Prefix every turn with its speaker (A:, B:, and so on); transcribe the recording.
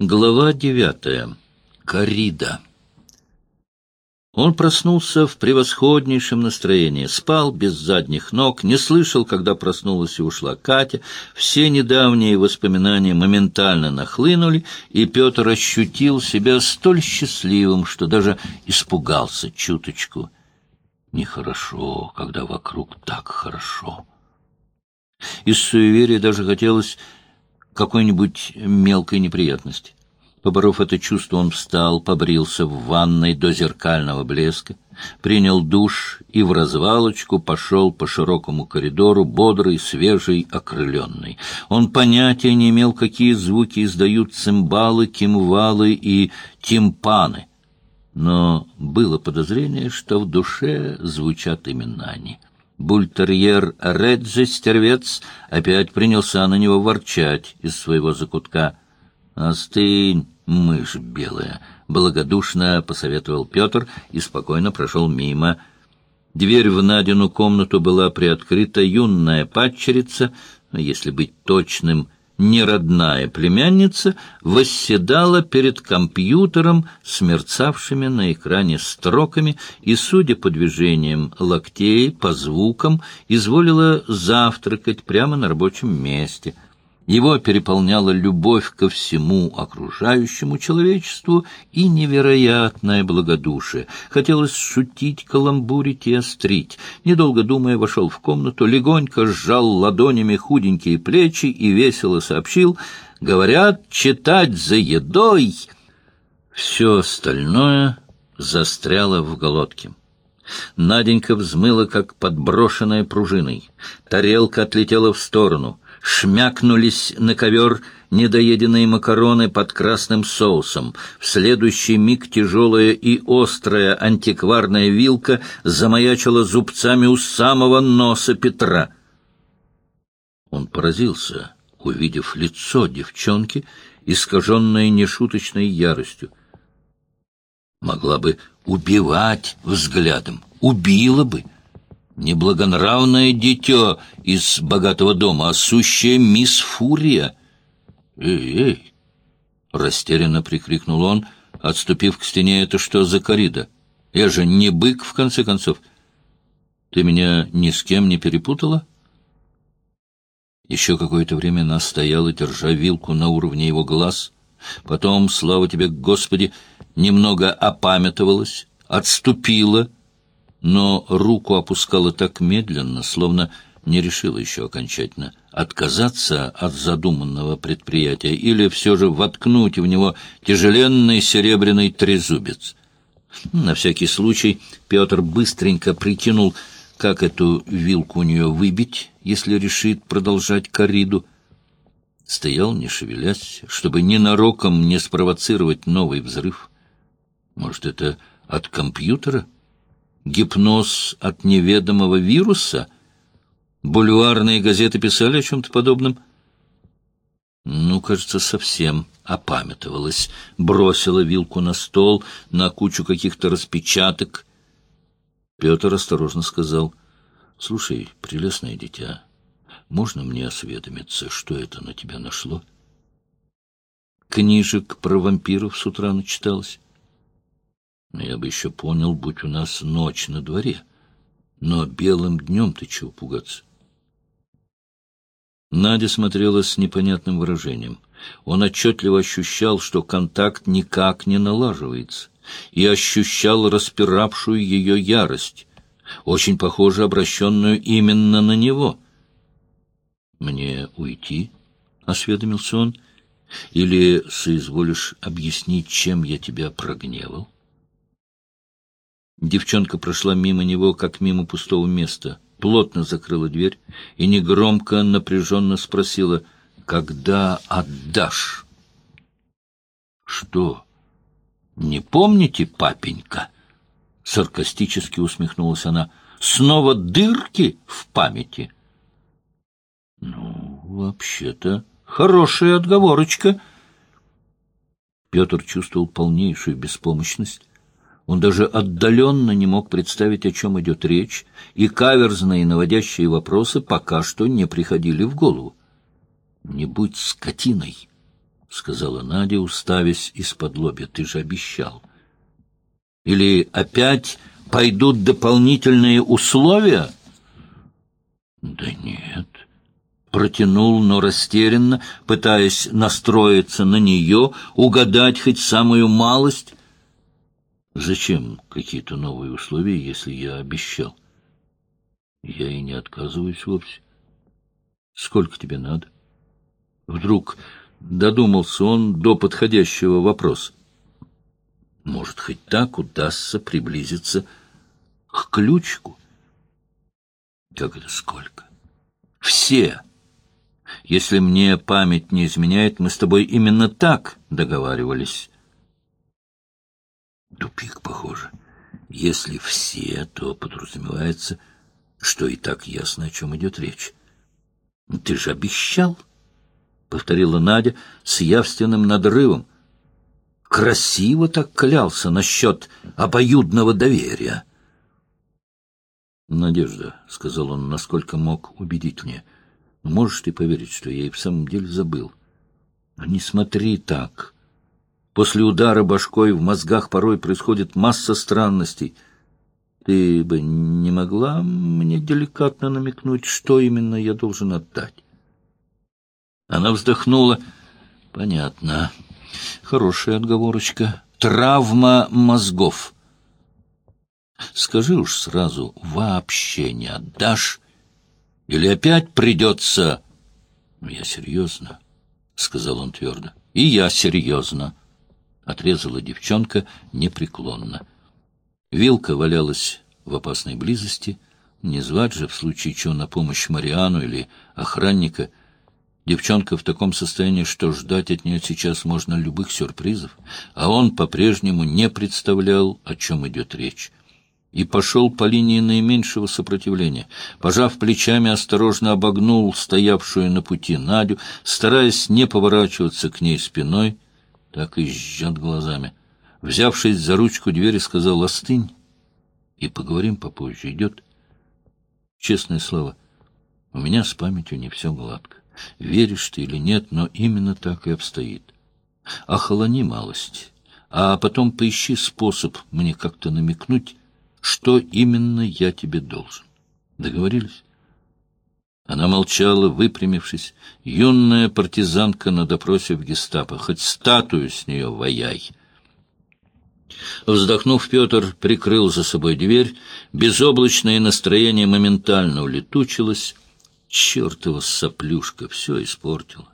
A: Глава девятая. Корида. Он проснулся в превосходнейшем настроении, спал без задних ног, не слышал, когда проснулась и ушла Катя. Все недавние воспоминания моментально нахлынули, и Петр ощутил себя столь счастливым, что даже испугался чуточку. Нехорошо, когда вокруг так хорошо. Из суеверия даже хотелось какой-нибудь мелкой неприятности. Поборов это чувство, он встал, побрился в ванной до зеркального блеска, принял душ и в развалочку пошел по широкому коридору, бодрый, свежий, окрыленный. Он понятия не имел, какие звуки издают цимбалы, кимвалы и тимпаны, но было подозрение, что в душе звучат именно они — Бультерьер Реджи, стервец, опять принялся на него ворчать из своего закутка. «Остынь, мышь белая!» — благодушно посоветовал Петр и спокойно прошел мимо. Дверь в Надину комнату была приоткрыта, юная падчерица, если быть точным, неродная племянница восседала перед компьютером с мерцавшими на экране строками и, судя по движениям локтей, по звукам, изволила завтракать прямо на рабочем месте — его переполняла любовь ко всему окружающему человечеству и невероятное благодушие. Хотелось шутить, каламбурить и острить. Недолго думая, вошел в комнату, легонько сжал ладонями худенькие плечи и весело сообщил «Говорят, читать за едой!» Все остальное застряло в глотке. Наденька взмыла, как подброшенная пружиной. Тарелка отлетела в сторону — шмякнулись на ковер недоеденные макароны под красным соусом. В следующий миг тяжелая и острая антикварная вилка замаячила зубцами у самого носа Петра. Он поразился, увидев лицо девчонки, искаженное нешуточной яростью. Могла бы убивать взглядом, убила бы — неблагонравное дитё из богатого дома, а сущая мисс Фурия. «Эй, эй!» — растерянно прикрикнул он, отступив к стене. «Это что за корида? Я же не бык, в конце концов. Ты меня ни с кем не перепутала?» Еще какое-то время она стояла, держа вилку на уровне его глаз. Потом, слава тебе, Господи, немного опамятовалась, отступила — но руку опускала так медленно, словно не решила еще окончательно отказаться от задуманного предприятия или все же воткнуть в него тяжеленный серебряный трезубец. На всякий случай Петр быстренько прикинул, как эту вилку у нее выбить, если решит продолжать корриду. Стоял, не шевелясь, чтобы ненароком не спровоцировать новый взрыв. Может, это от компьютера? — гипноз от неведомого вируса? Бульварные газеты писали о чем-то подобном? Ну, кажется, совсем опамятовалась. Бросила вилку на стол, на кучу каких-то распечаток. Петр осторожно сказал, «Слушай, прелестное дитя, можно мне осведомиться, что это на тебя нашло?» Книжек про вампиров с утра начиталась. Я бы еще понял, будь у нас ночь на дворе. Но белым днем ты чего пугаться? Надя смотрела с непонятным выражением. Он отчетливо ощущал, что контакт никак не налаживается, и ощущал распиравшую ее ярость, очень похоже обращенную именно на него. «Мне уйти?» — осведомился он. «Или соизволишь объяснить, чем я тебя прогневал?» Девчонка прошла мимо него, как мимо пустого места, плотно закрыла дверь и негромко, напряженно спросила, «Когда отдашь?» «Что? Не помните, папенька?» Саркастически усмехнулась она. «Снова дырки в памяти?» «Ну, вообще-то, хорошая отговорочка». Петр чувствовал полнейшую беспомощность он даже отдаленно не мог представить, о чем идет речь, и каверзные наводящие вопросы пока что не приходили в голову. «Не будь скотиной!» — сказала Надя, уставясь из-под лобья. Ты же обещал. Или опять пойдут дополнительные условия? Да нет. Протянул, но растерянно, пытаясь настроиться на нее, угадать хоть самую малость. Зачем какие-то новые условия, если я обещал? Я и не отказываюсь вовсе. Сколько тебе надо? Вдруг додумался он до подходящего вопроса. Может, хоть так удастся приблизиться к ключику? Как это сколько? Все! Если мне память не изменяет, мы с тобой именно так договаривались. Тупик, похоже. Если все, то подразумевается, что и так ясно, о чем идет речь. Ты же обещал, — повторила Надя с явственным надрывом. Красиво так клялся насчет обоюдного доверия. «Надежда», — сказал он, насколько мог убедить мне, — «можешь ты поверить, что я и в самом деле забыл?» «Не смотри так. После удара башкой в мозгах порой происходит масса странностей. Ты бы не могла мне деликатно намекнуть, что именно я должен отдать? Она вздохнула. Понятно. Хорошая отговорочка. Травма мозгов. Скажи уж сразу, вообще не отдашь? Или опять придется... Я серьезно, — сказал он твердо. И я серьезно. — отрезала девчонка непреклонно. Вилка валялась в опасной близости. Не звать же в случае чего на помощь Мариану или охранника. Девчонка в таком состоянии, что ждать от нее сейчас можно любых сюрпризов, а он по-прежнему не представлял, о чем идет речь и пошел по линии наименьшего сопротивления. Пожав плечами, осторожно обогнул стоявшую на пути Надю, стараясь не поворачиваться к ней спиной, так и жжет глазами. Взявшись за ручку двери, сказал «Остынь, и поговорим попозже. Идет?» Честное слово, у меня с памятью не все гладко. Веришь ты или нет, но именно так и обстоит. Охолони малость, а потом поищи способ мне как-то намекнуть, что именно я тебе должен. Договорились? Она молчала, выпрямившись. Юная партизанка на допросе в гестапо. Хоть статую с нее ваяй. Вздохнув, Петр прикрыл за собой дверь. Безоблачное настроение моментально улетучилось. Чертова соплюшка все испортила.